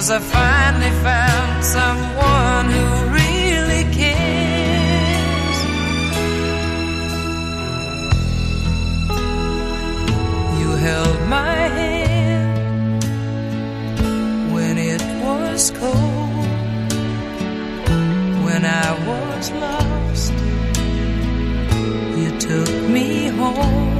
Cause I finally found someone who really cares. You held my hand when it was cold, when I was lost. You took me home.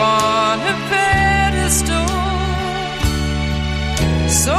upon a pedestal, so